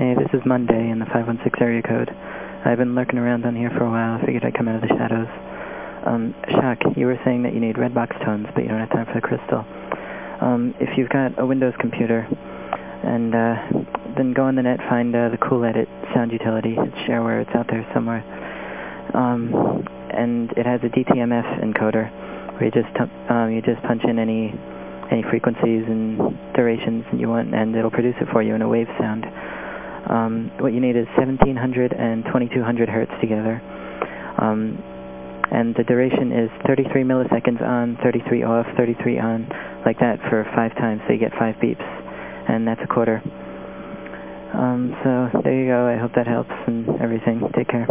Hey, this is Monday in the 516 area code. I've been lurking around on here for a while. I figured I'd come out of the shadows. Um, Shock, you were saying that you need red box tones, but you don't have time for the crystal. Um, if you've got a Windows computer, and uh, then go on the net, find uh, the Cool Edit sound utility. It's shareware. It's out there somewhere. Um, and it has a DTMF encoder where you just, um, you just punch in any, any frequencies and durations you want, and it'll produce it for you in a wave sound. Um, what you need is 1700 and 2200 hertz together. Um, and the duration is 33 milliseconds on, 33 off, 33 on, like that for five times, so you get five beeps. And that's a quarter. Um, so there you go. I hope that helps and everything. Take care.